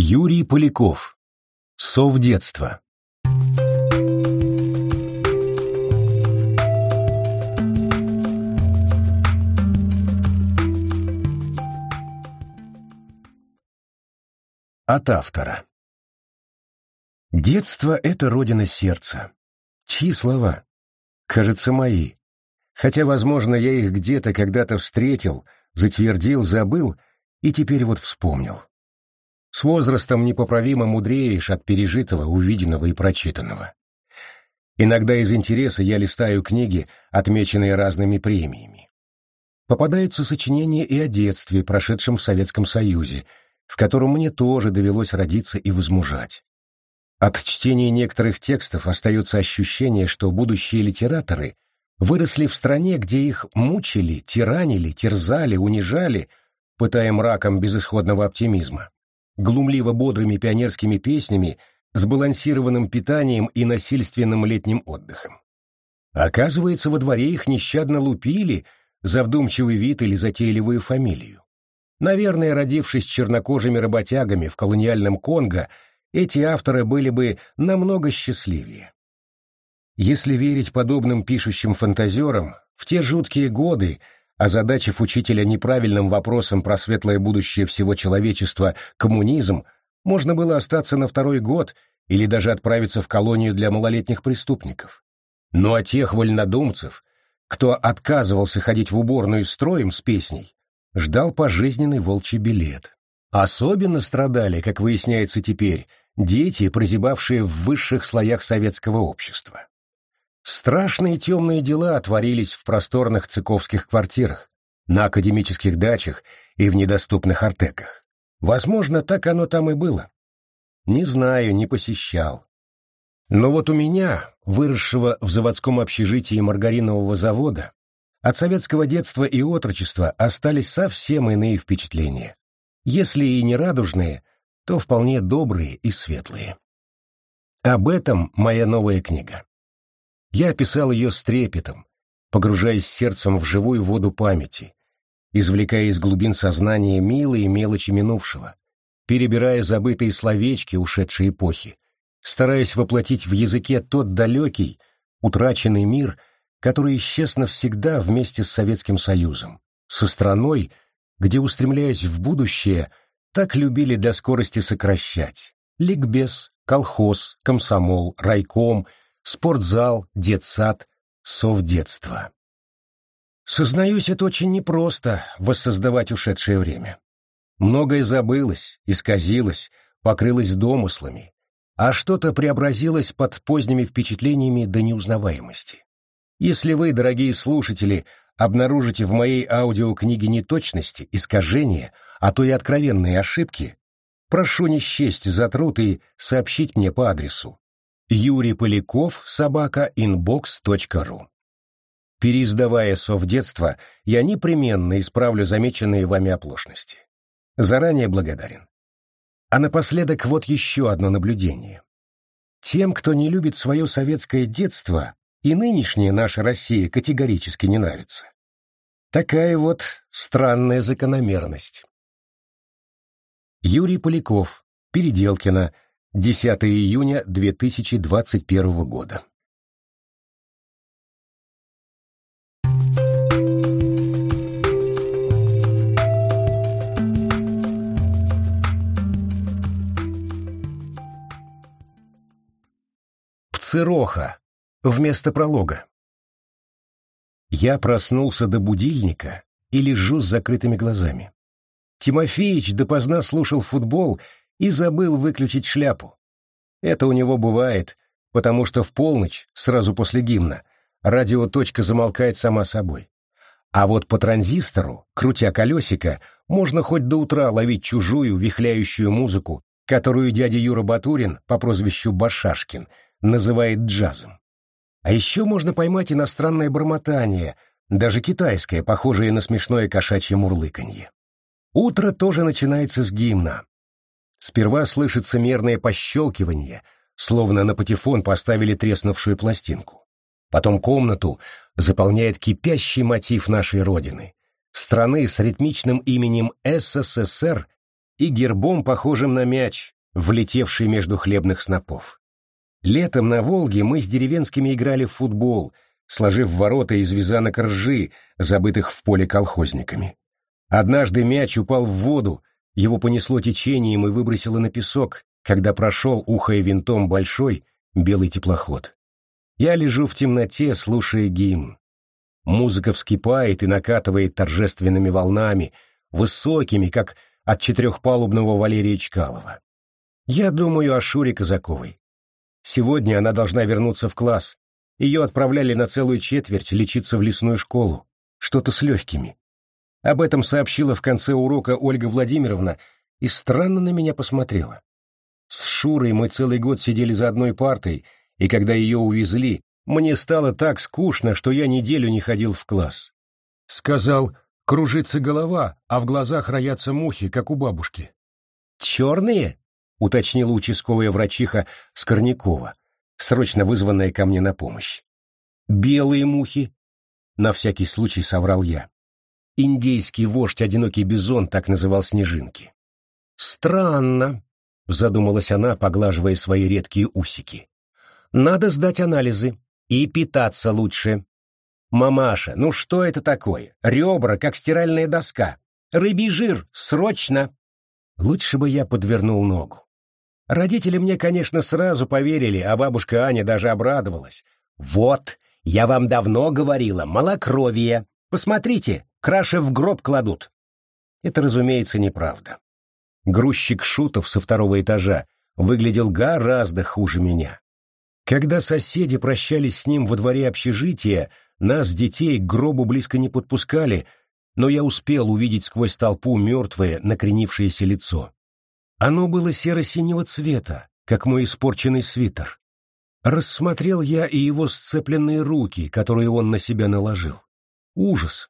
Юрий Поляков. Сов детства. От автора. Детство — это родина сердца. Чьи слова? Кажется, мои. Хотя, возможно, я их где-то когда-то встретил, затвердил, забыл и теперь вот вспомнил. С возрастом непоправимо мудреешь от пережитого, увиденного и прочитанного. Иногда из интереса я листаю книги, отмеченные разными премиями. Попадаются сочинения и о детстве, прошедшем в Советском Союзе, в котором мне тоже довелось родиться и возмужать. От чтения некоторых текстов остается ощущение, что будущие литераторы выросли в стране, где их мучили, тиранили, терзали, унижали, пытая мраком безысходного оптимизма глумливо бодрыми пионерскими песнями, сбалансированным питанием и насильственным летним отдыхом. Оказывается, во дворе их нещадно лупили за вдумчивый вид или затейливую фамилию. Наверное, родившись чернокожими работягами в колониальном Конго, эти авторы были бы намного счастливее. Если верить подобным пишущим фантазерам, в те жуткие годы озадачив учителя неправильным вопросом про светлое будущее всего человечества коммунизм, можно было остаться на второй год или даже отправиться в колонию для малолетних преступников. Но о тех вольнодумцев, кто отказывался ходить в уборную строем с песней, ждал пожизненный волчий билет. Особенно страдали, как выясняется теперь, дети, прозябавшие в высших слоях советского общества. Страшные темные дела творились в просторных цыковских квартирах, на академических дачах и в недоступных артеках. Возможно, так оно там и было. Не знаю, не посещал. Но вот у меня, выросшего в заводском общежитии маргаринового завода, от советского детства и отрочества остались совсем иные впечатления. Если и не радужные, то вполне добрые и светлые. Об этом моя новая книга. Я описал ее с трепетом, погружаясь сердцем в живую воду памяти, извлекая из глубин сознания милые мелочи минувшего, перебирая забытые словечки ушедшей эпохи, стараясь воплотить в языке тот далекий, утраченный мир, который исчез навсегда вместе с Советским Союзом, со страной, где, устремляясь в будущее, так любили для скорости сокращать. Ликбез, колхоз, комсомол, райком — спортзал, детсад, совдетство. Сознаюсь, это очень непросто воссоздавать ушедшее время. Многое забылось, исказилось, покрылось домыслами, а что-то преобразилось под поздними впечатлениями до неузнаваемости. Если вы, дорогие слушатели, обнаружите в моей аудиокниге неточности, искажения, а то и откровенные ошибки, прошу не счесть за труд и сообщить мне по адресу Юрий Поляков, собака, inbox.ru. Переиздавая совдетство, я непременно исправлю замеченные вами оплошности. Заранее благодарен. А напоследок вот еще одно наблюдение. Тем, кто не любит свое советское детство, и нынешняя наша Россия категорически не нравится. Такая вот странная закономерность. Юрий Поляков, Переделкино, 10 июня 2021 года. Пцироха. Вместо пролога. Я проснулся до будильника и лежу с закрытыми глазами. Тимофеич допоздна слушал футбол и забыл выключить шляпу. Это у него бывает, потому что в полночь, сразу после гимна, радиоточка замолкает сама собой. А вот по транзистору, крутя колесико, можно хоть до утра ловить чужую вихляющую музыку, которую дядя Юра Батурин по прозвищу Башашкин называет джазом. А еще можно поймать иностранное бормотание, даже китайское, похожее на смешное кошачье мурлыканье. Утро тоже начинается с гимна, Сперва слышится мерное пощелкивание, словно на патефон поставили треснувшую пластинку. Потом комнату заполняет кипящий мотив нашей Родины, страны с ритмичным именем СССР и гербом, похожим на мяч, влетевший между хлебных снопов. Летом на Волге мы с деревенскими играли в футбол, сложив ворота из вязанок ржи, забытых в поле колхозниками. Однажды мяч упал в воду, его понесло течением и выбросило на песок, когда прошел, ухая винтом, большой белый теплоход. Я лежу в темноте, слушая гимн. Музыка вскипает и накатывает торжественными волнами, высокими, как от четырехпалубного Валерия Чкалова. Я думаю о Шуре Казаковой. Сегодня она должна вернуться в класс. Ее отправляли на целую четверть лечиться в лесную школу. Что-то с легкими. Об этом сообщила в конце урока Ольга Владимировна и странно на меня посмотрела. С Шурой мы целый год сидели за одной партой, и когда ее увезли, мне стало так скучно, что я неделю не ходил в класс. Сказал, кружится голова, а в глазах роятся мухи, как у бабушки. «Черные?» — уточнила участковая врачиха Скорнякова, срочно вызванная ко мне на помощь. «Белые мухи?» — на всякий случай соврал я. Индейский вождь Одинокий Бизон так называл снежинки. «Странно», — задумалась она, поглаживая свои редкие усики. «Надо сдать анализы и питаться лучше. Мамаша, ну что это такое? Ребра, как стиральная доска. Рыбий жир, срочно!» Лучше бы я подвернул ногу. Родители мне, конечно, сразу поверили, а бабушка Аня даже обрадовалась. «Вот, я вам давно говорила, малокровие. Посмотрите, краши в гроб кладут. Это, разумеется, неправда. Грузчик Шутов со второго этажа выглядел гораздо хуже меня. Когда соседи прощались с ним во дворе общежития, нас, детей, к гробу близко не подпускали, но я успел увидеть сквозь толпу мертвое, накренившееся лицо. Оно было серо-синего цвета, как мой испорченный свитер. Рассмотрел я и его сцепленные руки, которые он на себя наложил. Ужас!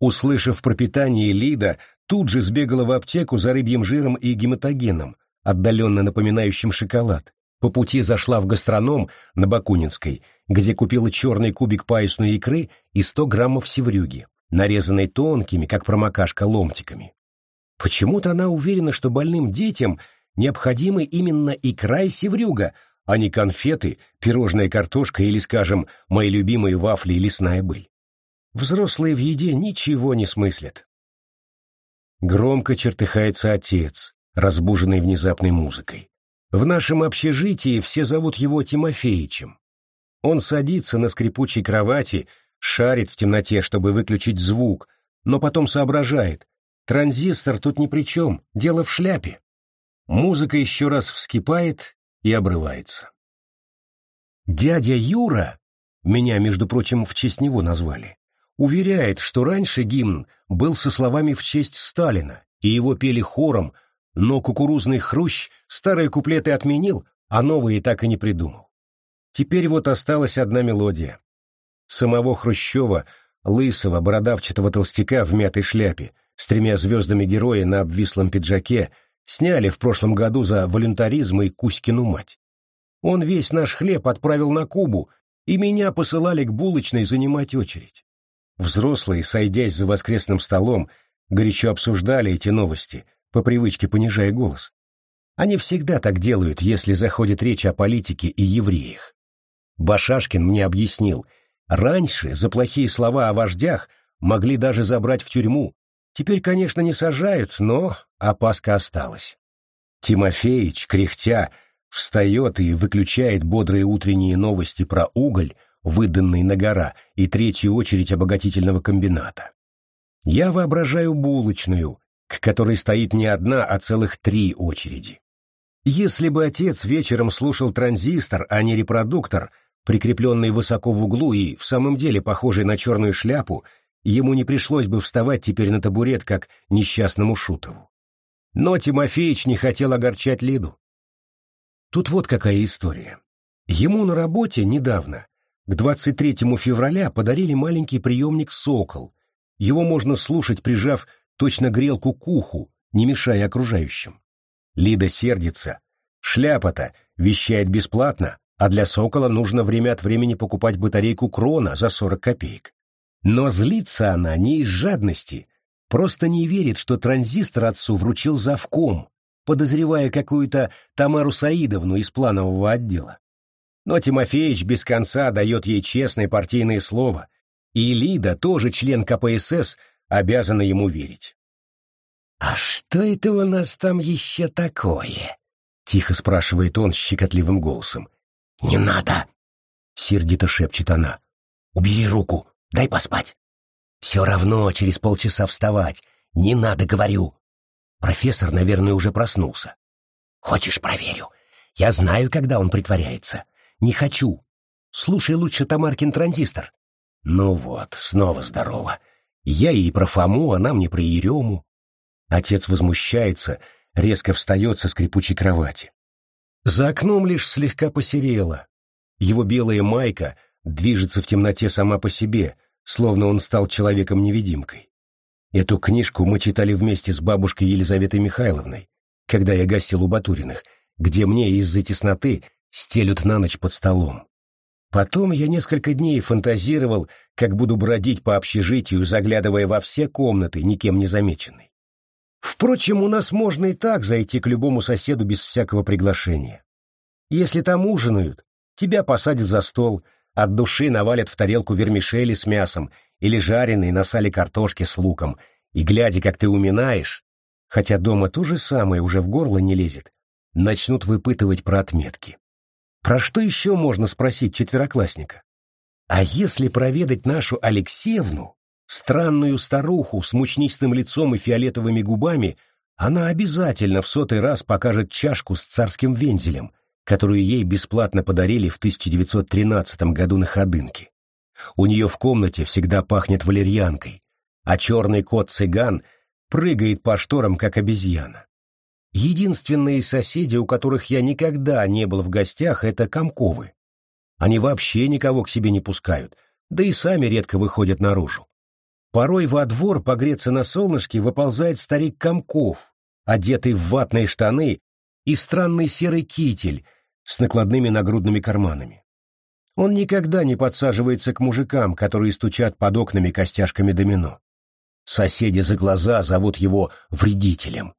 Услышав про питание, Лида тут же сбегала в аптеку за рыбьим жиром и гематогеном, отдаленно напоминающим шоколад. По пути зашла в гастроном на Бакунинской, где купила черный кубик паюсной икры и 100 граммов севрюги, нарезанной тонкими, как промокашка, ломтиками. Почему-то она уверена, что больным детям необходимы именно икра и севрюга, а не конфеты, пирожная картошка или, скажем, мои любимые вафли и лесная быль. Взрослые в еде ничего не смыслят. Громко чертыхается отец, разбуженный внезапной музыкой. В нашем общежитии все зовут его Тимофеичем. Он садится на скрипучей кровати, шарит в темноте, чтобы выключить звук, но потом соображает. Транзистор тут ни при чем, дело в шляпе. Музыка еще раз вскипает и обрывается. Дядя Юра, меня, между прочим, в честь него назвали, уверяет, что раньше гимн был со словами в честь Сталина, и его пели хором, но кукурузный хрущ старые куплеты отменил, а новые так и не придумал. Теперь вот осталась одна мелодия. Самого Хрущева, лысого, бородавчатого толстяка в мятой шляпе, с тремя звездами героя на обвислом пиджаке, сняли в прошлом году за волюнтаризм и Кузькину мать. Он весь наш хлеб отправил на Кубу, и меня посылали к булочной занимать очередь. Взрослые, сойдясь за воскресным столом, горячо обсуждали эти новости, по привычке понижая голос. Они всегда так делают, если заходит речь о политике и евреях. Башашкин мне объяснил, раньше за плохие слова о вождях могли даже забрать в тюрьму. Теперь, конечно, не сажают, но опаска осталась. Тимофеич, кряхтя, встает и выключает бодрые утренние новости про уголь, выданный на гора, и третью очередь обогатительного комбината. Я воображаю булочную, к которой стоит не одна, а целых три очереди. Если бы отец вечером слушал транзистор, а не репродуктор, прикрепленный высоко в углу и в самом деле похожий на черную шляпу, ему не пришлось бы вставать теперь на табурет, как несчастному Шутову. Но Тимофеич не хотел огорчать Лиду. Тут вот какая история. Ему на работе недавно к 23 февраля подарили маленький приемник «Сокол». Его можно слушать, прижав точно грелку к уху, не мешая окружающим. Лида сердится. Шляпа-то вещает бесплатно, а для «Сокола» нужно время от времени покупать батарейку крона за 40 копеек. Но злится она не из жадности, Просто не верит, что транзистор отцу вручил завком, подозревая какую-то Тамару Саидовну из планового отдела. Но Тимофеич без конца дает ей честное партийное слово, и Лида, тоже член КПСС, обязана ему верить. «А что это у нас там еще такое?» — тихо спрашивает он щекотливым голосом. «Не надо!» — сердито шепчет она. «Убери руку, дай поспать». «Все равно через полчаса вставать. Не надо, говорю». Профессор, наверное, уже проснулся. «Хочешь, проверю? Я знаю, когда он притворяется. Не хочу. Слушай лучше Тамаркин транзистор». Ну вот, снова здорово. Я ей про Фому, она мне про Ерему. Отец возмущается, резко встает со скрипучей кровати. За окном лишь слегка посерело. Его белая майка движется в темноте сама по себе, словно он стал человеком-невидимкой. Эту книжку мы читали вместе с бабушкой Елизаветой Михайловной, когда я гостил у Батуриных, где мне из-за тесноты стелют на ночь под столом. Потом я несколько дней фантазировал, как буду бродить по общежитию, заглядывая во все комнаты, никем не замеченный. Впрочем, у нас можно и так зайти к любому соседу без всякого приглашения. Если там ужинают, тебя посадят за стол, от души навалят в тарелку вермишели с мясом или жареные на сале картошки с луком, и, глядя, как ты уминаешь, хотя дома то же самое уже в горло не лезет, начнут выпытывать про отметки. Про что еще можно спросить четвероклассника? А если проведать нашу Алексеевну, странную старуху с мучнистым лицом и фиолетовыми губами, она обязательно в сотый раз покажет чашку с царским вензелем, которую ей бесплатно подарили в 1913 году на Ходынке. У нее в комнате всегда пахнет валерьянкой, а черный кот-цыган прыгает по шторам, как обезьяна. Единственные соседи, у которых я никогда не был в гостях, это комковы. Они вообще никого к себе не пускают, да и сами редко выходят наружу. Порой во двор погреться на солнышке выползает старик Комков, одетый в ватные штаны и странный серый китель с накладными нагрудными карманами. Он никогда не подсаживается к мужикам, которые стучат под окнами костяшками домино. Соседи за глаза зовут его вредителем.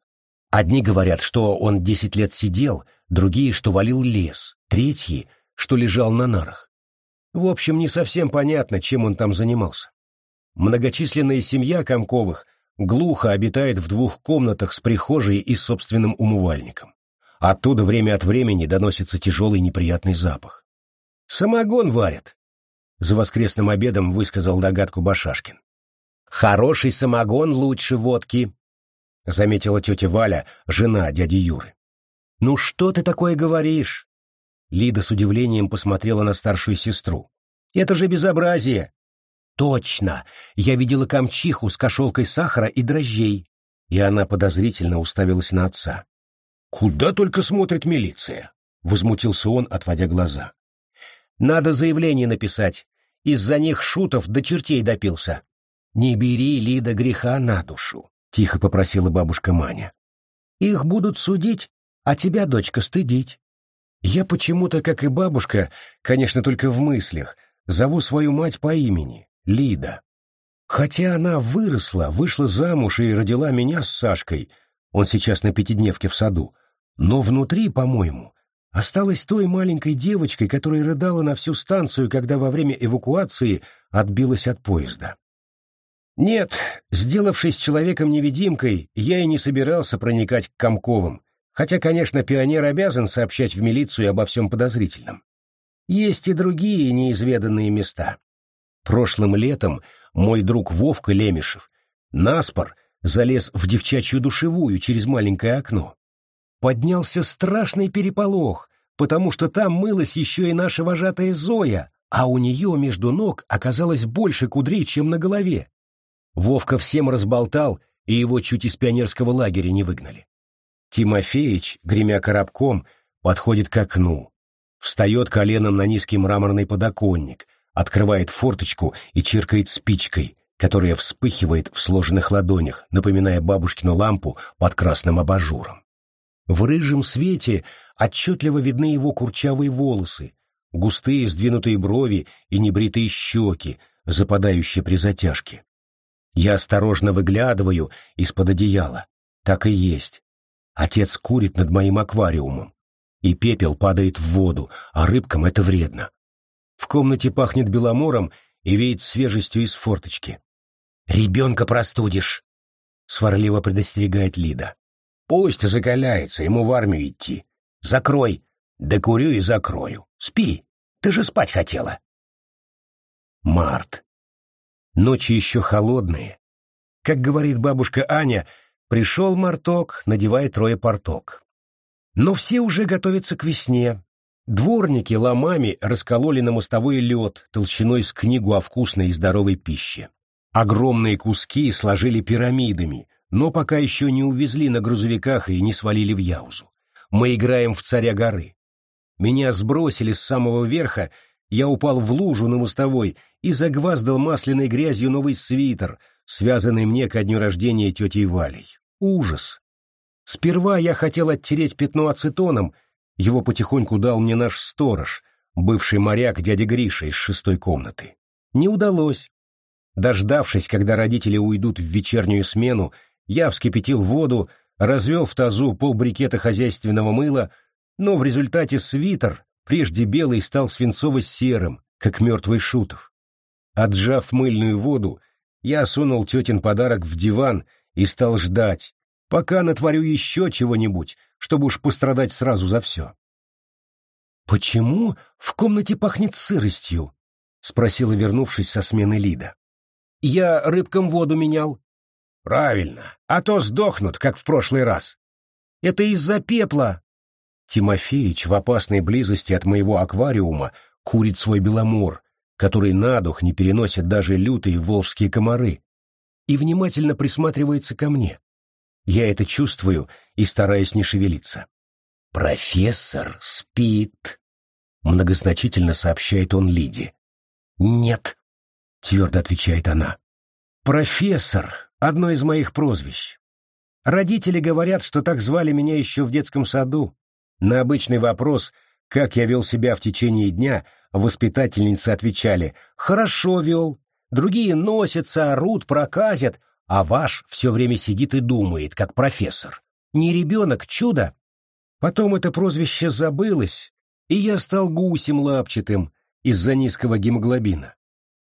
Одни говорят, что он десять лет сидел, другие, что валил лес, третьи, что лежал на нарах. В общем, не совсем понятно, чем он там занимался. Многочисленная семья Комковых глухо обитает в двух комнатах с прихожей и собственным умывальником. Оттуда время от времени доносится тяжелый неприятный запах. «Самогон варят», — за воскресным обедом высказал догадку Башашкин. «Хороший самогон лучше водки», — заметила тетя Валя, жена дяди Юры. «Ну что ты такое говоришь?» Лида с удивлением посмотрела на старшую сестру. «Это же безобразие!» «Точно! Я видела камчиху с кошелкой сахара и дрожжей!» И она подозрительно уставилась на отца. «Куда только смотрит милиция?» — возмутился он, отводя глаза. «Надо заявление написать. Из-за них Шутов до чертей допился. Не бери, Лида, греха на душу», — тихо попросила бабушка Маня. «Их будут судить, а тебя, дочка, стыдить». Я почему-то, как и бабушка, конечно, только в мыслях, зову свою мать по имени, Лида. Хотя она выросла, вышла замуж и родила меня с Сашкой, он сейчас на пятидневке в саду, но внутри, по-моему, осталась той маленькой девочкой, которая рыдала на всю станцию, когда во время эвакуации отбилась от поезда. Нет, сделавшись человеком-невидимкой, я и не собирался проникать к Комковым, хотя, конечно, пионер обязан сообщать в милицию обо всем подозрительном. Есть и другие неизведанные места. Прошлым летом мой друг Вовка Лемешев наспор залез в девчачью душевую через маленькое окно. Поднялся страшный переполох, потому что там мылась еще и наша вожатая Зоя, а у нее между ног оказалось больше кудрей, чем на голове. Вовка всем разболтал, и его чуть из пионерского лагеря не выгнали. Тимофеич, гремя коробком, подходит к окну, встает коленом на низкий мраморный подоконник, открывает форточку и чиркает спичкой, которая вспыхивает в сложенных ладонях, напоминая бабушкину лампу под красным абажуром. В рыжем свете отчетливо видны его курчавые волосы, густые сдвинутые брови и небритые щеки, западающие при затяжке. Я осторожно выглядываю из-под одеяла. Так и есть. Отец курит над моим аквариумом. И пепел падает в воду, а рыбкам это вредно. В комнате пахнет беломором и веет свежестью из форточки. «Ребенка простудишь!» — сварливо предостерегает Лида. «Пусть закаляется, ему в армию идти. Закрой!» «Да курю и закрою. Спи, ты же спать хотела!» Март. Ночи еще холодные. Как говорит бабушка Аня, пришел марток, надевая трое порток. Но все уже готовятся к весне. Дворники ломами раскололи на мостовой лед толщиной с книгу о вкусной и здоровой пище. Огромные куски сложили пирамидами, но пока еще не увезли на грузовиках и не свалили в Яузу. Мы играем в царя горы. Меня сбросили с самого верха я упал в лужу на мостовой и загваздал масляной грязью новый свитер, связанный мне ко дню рождения тетей Валей. Ужас! Сперва я хотел оттереть пятно ацетоном, его потихоньку дал мне наш сторож, бывший моряк дядя Гриша из шестой комнаты. Не удалось. Дождавшись, когда родители уйдут в вечернюю смену, я вскипятил воду, развел в тазу полбрикета хозяйственного мыла, но в результате свитер, прежде белый стал свинцово-серым, как мертвый шутов. Отжав мыльную воду, я сунул тетин подарок в диван и стал ждать, пока натворю еще чего-нибудь, чтобы уж пострадать сразу за все. «Почему в комнате пахнет сыростью?» — спросила, вернувшись со смены Лида. «Я рыбкам воду менял». «Правильно, а то сдохнут, как в прошлый раз». «Это из-за пепла», Тимофеич в опасной близости от моего аквариума курит свой беломор, который на дух не переносят даже лютые волжские комары, и внимательно присматривается ко мне. Я это чувствую и стараюсь не шевелиться. «Профессор спит», — многозначительно сообщает он Лиде. «Нет», — твердо отвечает она. «Профессор — одно из моих прозвищ. Родители говорят, что так звали меня еще в детском саду, на обычный вопрос, как я вел себя в течение дня, воспитательницы отвечали «хорошо вел», другие носятся, орут, проказят, а ваш все время сидит и думает, как профессор. Не ребенок, чудо. Потом это прозвище забылось, и я стал гусем лапчатым из-за низкого гемоглобина.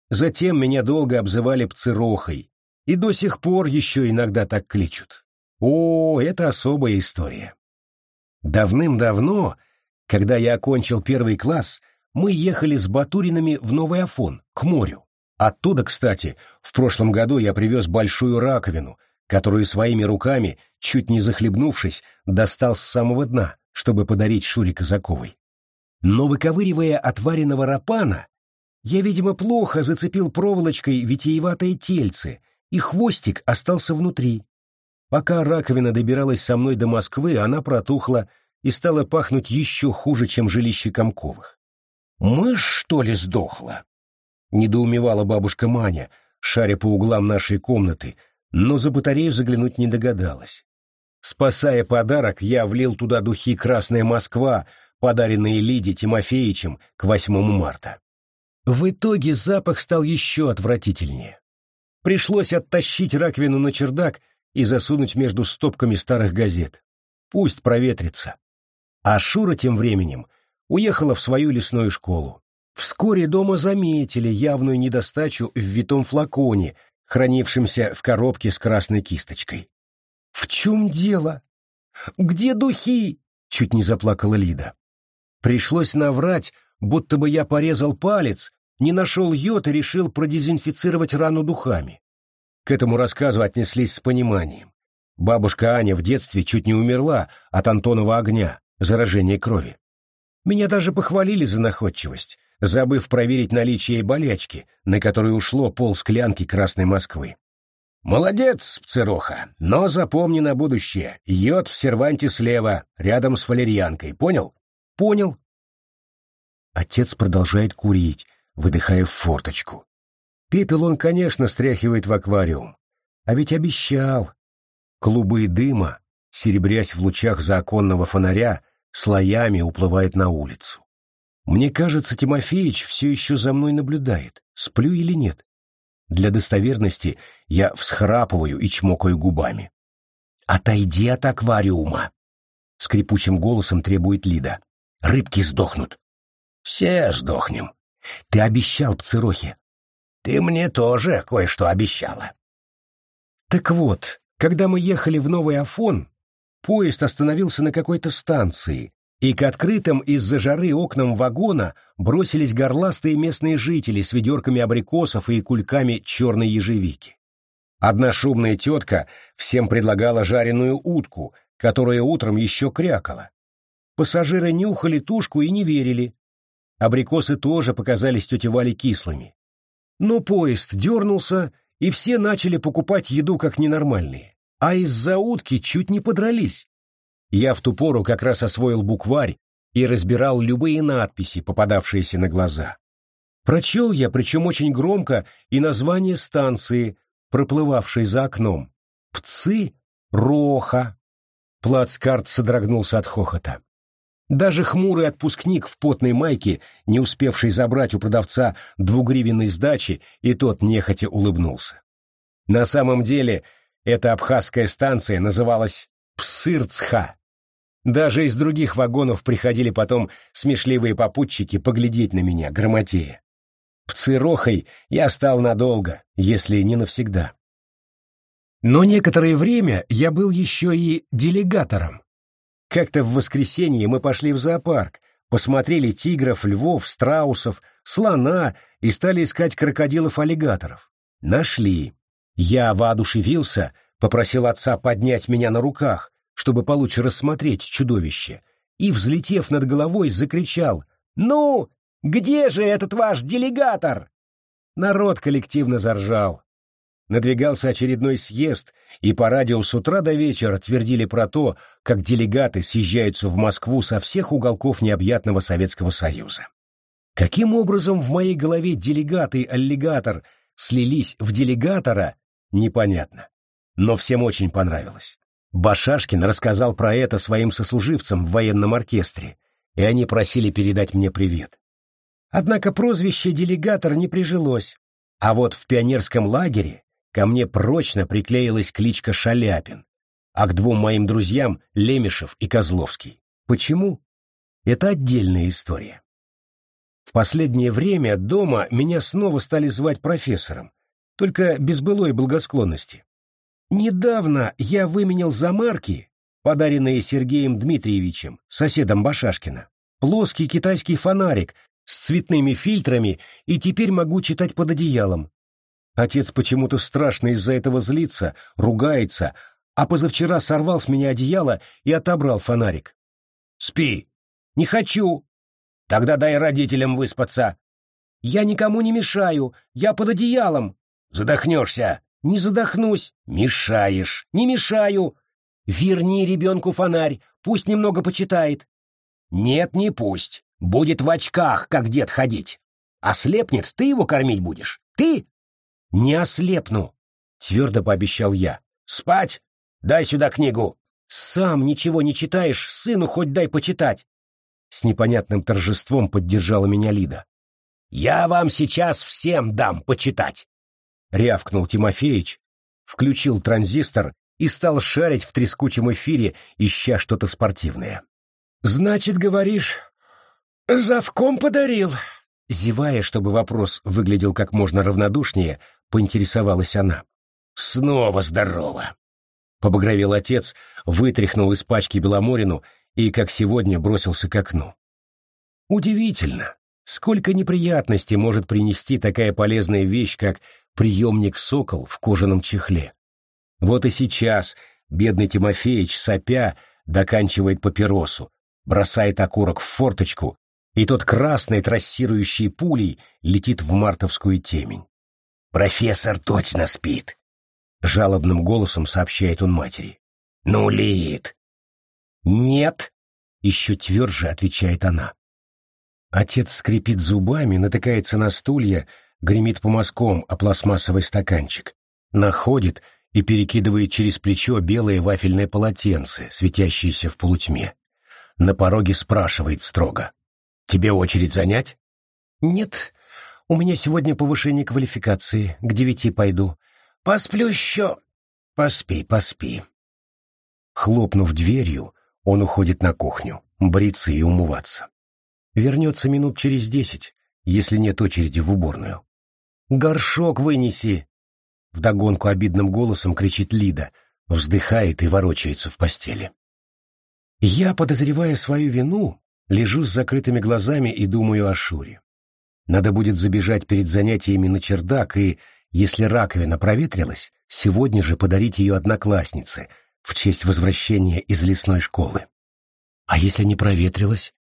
Затем меня долго обзывали пцерохой, и до сих пор еще иногда так кличут. О, это особая история. Давным-давно, когда я окончил первый класс, мы ехали с Батуринами в Новый Афон, к морю. Оттуда, кстати, в прошлом году я привез большую раковину, которую своими руками, чуть не захлебнувшись, достал с самого дна, чтобы подарить Шуре Казаковой. Но выковыривая отваренного рапана, я, видимо, плохо зацепил проволочкой витиеватое тельце, и хвостик остался внутри. Пока раковина добиралась со мной до Москвы, она протухла и стала пахнуть еще хуже, чем жилище Комковых. «Мышь, что ли, сдохла?» — недоумевала бабушка Маня, шаря по углам нашей комнаты, но за батарею заглянуть не догадалась. Спасая подарок, я влил туда духи «Красная Москва», подаренные Лиде Тимофеевичем к 8 марта. В итоге запах стал еще отвратительнее. Пришлось оттащить раковину на чердак и засунуть между стопками старых газет. Пусть проветрится. А Шура тем временем уехала в свою лесную школу. Вскоре дома заметили явную недостачу в витом флаконе, хранившемся в коробке с красной кисточкой. «В чем дело? Где духи?» — чуть не заплакала Лида. Пришлось наврать, будто бы я порезал палец, не нашел йод и решил продезинфицировать рану духами. К этому рассказу отнеслись с пониманием. Бабушка Аня в детстве чуть не умерла от Антонова огня, заражения крови. Меня даже похвалили за находчивость, забыв проверить наличие болячки, на которую ушло пол склянки Красной Москвы. «Молодец, Пцероха, но запомни на будущее, йод в серванте слева, рядом с валерьянкой, понял?» «Понял». Отец продолжает курить, выдыхая в форточку. Пепел он, конечно, стряхивает в аквариум. А ведь обещал. Клубы дыма, серебрясь в лучах законного фонаря, слоями уплывает на улицу. Мне кажется, Тимофеич все еще за мной наблюдает, сплю или нет. Для достоверности я всхрапываю и чмокаю губами. «Отойди от аквариума!» — скрипучим голосом требует Лида. «Рыбки сдохнут». «Все сдохнем. Ты обещал Пцерохе». «Ты мне тоже кое-что обещала». Так вот, когда мы ехали в Новый Афон, поезд остановился на какой-то станции, и к открытым из-за жары окнам вагона бросились горластые местные жители с ведерками абрикосов и кульками черной ежевики. Одна шумная тетка всем предлагала жареную утку, которая утром еще крякала. Пассажиры нюхали тушку и не верили. Абрикосы тоже показались тете Вале кислыми. Но поезд дернулся, и все начали покупать еду как ненормальные. А из-за утки чуть не подрались. Я в ту пору как раз освоил букварь и разбирал любые надписи, попадавшиеся на глаза. Прочел я, причем очень громко, и название станции, проплывавшей за окном. «Пцы Роха». Плацкарт содрогнулся от хохота. Даже хмурый отпускник в потной майке, не успевший забрать у продавца двугривенной сдачи, и тот нехотя улыбнулся. На самом деле, эта абхазская станция называлась Псырцха, даже из других вагонов приходили потом смешливые попутчики поглядеть на меня, грамотея. Пцирохой я стал надолго, если не навсегда. Но некоторое время я был еще и делегатором. Как-то в воскресенье мы пошли в зоопарк, посмотрели тигров, львов, страусов, слона и стали искать крокодилов-аллигаторов. Нашли. Я воодушевился, попросил отца поднять меня на руках, чтобы получше рассмотреть чудовище, и, взлетев над головой, закричал «Ну, где же этот ваш делегатор?» Народ коллективно заржал. Надвигался очередной съезд, и по радио с утра до вечера твердили про то, как делегаты съезжаются в Москву со всех уголков необъятного Советского Союза. Каким образом в моей голове делегаты и аллигатор слились в делегатора, непонятно. Но всем очень понравилось. Башашкин рассказал про это своим сослуживцам в военном оркестре, и они просили передать мне привет. Однако прозвище «делегатор» не прижилось, а вот в пионерском лагере ко мне прочно приклеилась кличка Шаляпин, а к двум моим друзьям — Лемешев и Козловский. Почему? Это отдельная история. В последнее время дома меня снова стали звать профессором, только без былой благосклонности. Недавно я выменял за марки, подаренные Сергеем Дмитриевичем, соседом Башашкина, плоский китайский фонарик с цветными фильтрами и теперь могу читать под одеялом. Отец почему-то страшно из-за этого злится, ругается, а позавчера сорвал с меня одеяло и отобрал фонарик. «Спи!» «Не хочу!» «Тогда дай родителям выспаться!» «Я никому не мешаю, я под одеялом!» «Задохнешься!» Не задохнусь. Мешаешь. Не мешаю. Верни ребенку фонарь, пусть немного почитает. Нет, не пусть. Будет в очках, как дед ходить. Ослепнет, ты его кормить будешь. Ты? Не ослепну, твердо пообещал я. Спать? Дай сюда книгу. Сам ничего не читаешь, сыну хоть дай почитать. С непонятным торжеством поддержала меня Лида. Я вам сейчас всем дам почитать рявкнул Тимофеич, включил транзистор и стал шарить в трескучем эфире, ища что-то спортивное. «Значит, говоришь, завком подарил?» Зевая, чтобы вопрос выглядел как можно равнодушнее, поинтересовалась она. «Снова здорово!» Побагровел отец, вытряхнул из пачки Беломорину и, как сегодня, бросился к окну. Удивительно, сколько неприятностей может принести такая полезная вещь, как приемник «Сокол» в кожаном чехле. Вот и сейчас бедный Тимофеич, сопя, доканчивает папиросу, бросает окурок в форточку, и тот красной трассирующей пулей летит в мартовскую темень. «Профессор точно спит!» — жалобным голосом сообщает он матери. «Ну, Лид!» «Нет!» — еще тверже отвечает она. Отец скрипит зубами, натыкается на стулья, гремит по мазкам о пластмассовый стаканчик, находит и перекидывает через плечо белое вафельное полотенце, светящееся в полутьме. На пороге спрашивает строго. «Тебе очередь занять?» «Нет, У меня сегодня повышение квалификации. К девяти пойду. Посплю еще. Поспи, поспи. Хлопнув дверью, он уходит на кухню, бриться и умываться. Вернется минут через десять, если нет очереди в уборную. «Горшок вынеси!» Вдогонку обидным голосом кричит Лида, вздыхает и ворочается в постели. Я, подозревая свою вину, лежу с закрытыми глазами и думаю о Шуре. Надо будет забежать перед занятиями на чердак и, если раковина проветрилась, сегодня же подарить ее однокласснице в честь возвращения из лесной школы. А если не проветрилась?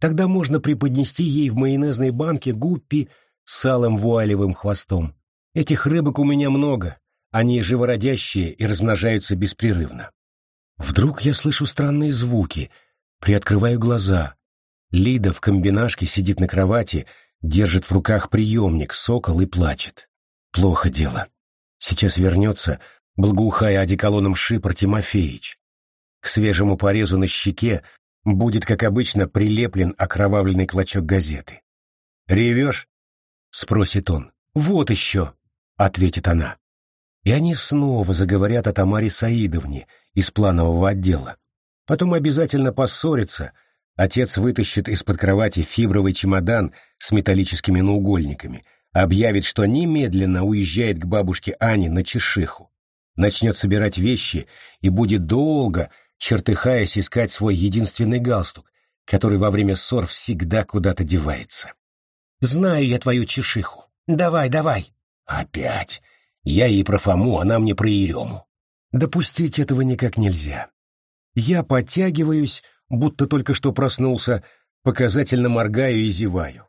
Тогда можно преподнести ей в майонезной банке гуппи с алым вуалевым хвостом. Этих рыбок у меня много, они живородящие и размножаются беспрерывно. Вдруг я слышу странные звуки, приоткрываю глаза. Лида в комбинашке сидит на кровати, держит в руках приемник, сокол и плачет. Плохо дело. Сейчас вернется, благоухая одеколоном шипр Тимофеич. К свежему порезу на щеке будет, как обычно, прилеплен окровавленный клочок газеты. «Ревешь?» — спросит он. «Вот еще», — ответит она. И они снова заговорят о Тамаре Саидовне из планового отдела. Потом обязательно поссорятся — Отец вытащит из-под кровати фибровый чемодан с металлическими наугольниками, объявит, что немедленно уезжает к бабушке Ане на Чешиху, начнет собирать вещи и будет долго, чертыхаясь, искать свой единственный галстук, который во время ссор всегда куда-то девается. «Знаю я твою Чешиху. Давай, давай!» «Опять! Я ей про Фому, она мне про Ерему». Допустить этого никак нельзя. Я подтягиваюсь, будто только что проснулся, показательно моргаю и зеваю.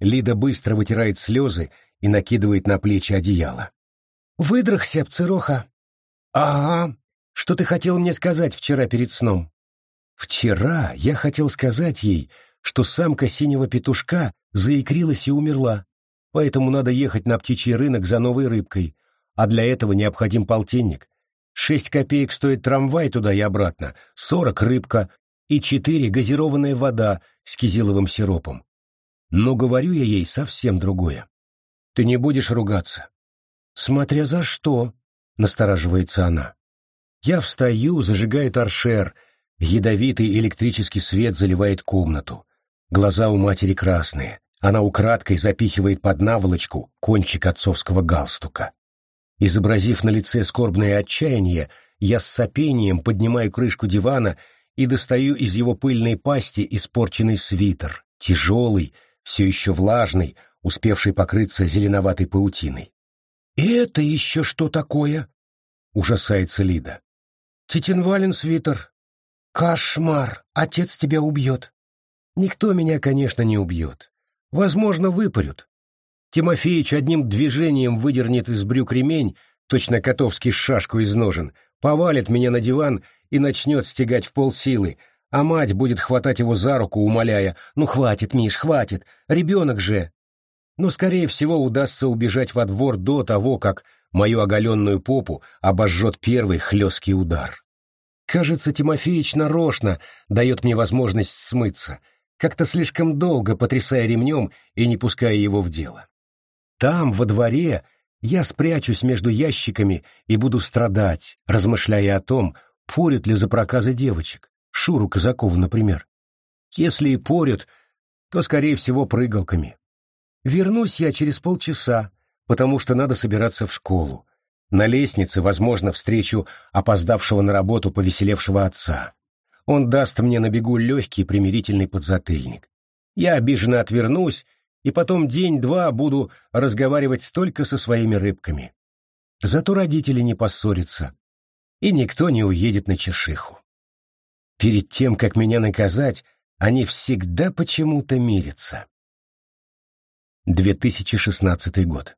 Лида быстро вытирает слезы и накидывает на плечи одеяло. «Выдрахся, пцироха!» «Ага, что ты хотел мне сказать вчера перед сном?» «Вчера я хотел сказать ей, что самка синего петушка заикрилась и умерла, поэтому надо ехать на птичий рынок за новой рыбкой, а для этого необходим полтинник. Шесть копеек стоит трамвай туда и обратно, сорок рыбка, и четыре газированная вода с кизиловым сиропом. Но говорю я ей совсем другое. Ты не будешь ругаться. Смотря за что, настораживается она. Я встаю, зажигаю торшер, ядовитый электрический свет заливает комнату. Глаза у матери красные. Она украдкой запихивает под наволочку кончик отцовского галстука. Изобразив на лице скорбное отчаяние, я с сопением поднимаю крышку дивана и достаю из его пыльной пасти испорченный свитер, тяжелый, все еще влажный, успевший покрыться зеленоватой паутиной. «Это еще что такое?» — ужасается Лида. «Титинвален свитер. Кошмар! Отец тебя убьет!» «Никто меня, конечно, не убьет. Возможно, выпарют. Тимофеич одним движением выдернет из брюк ремень, точно котовский шашку из ножен, повалит меня на диван и начнет стегать в полсилы, а мать будет хватать его за руку, умоляя, «Ну хватит, Миш, хватит, ребенок же!» Но, скорее всего, удастся убежать во двор до того, как мою оголенную попу обожжет первый хлесткий удар. Кажется, Тимофеич нарочно дает мне возможность смыться, как-то слишком долго потрясая ремнем и не пуская его в дело. Там, во дворе, я спрячусь между ящиками и буду страдать, размышляя о том, порют ли за проказы девочек, Шуру Казакову, например. Если и порют, то, скорее всего, прыгалками. Вернусь я через полчаса, потому что надо собираться в школу. На лестнице, возможно, встречу опоздавшего на работу повеселевшего отца. Он даст мне на бегу легкий примирительный подзатыльник. Я обиженно отвернусь, и потом день-два буду разговаривать только со своими рыбками. Зато родители не поссорятся, и никто не уедет на чешиху. Перед тем, как меня наказать, они всегда почему-то мирятся. 2016 год.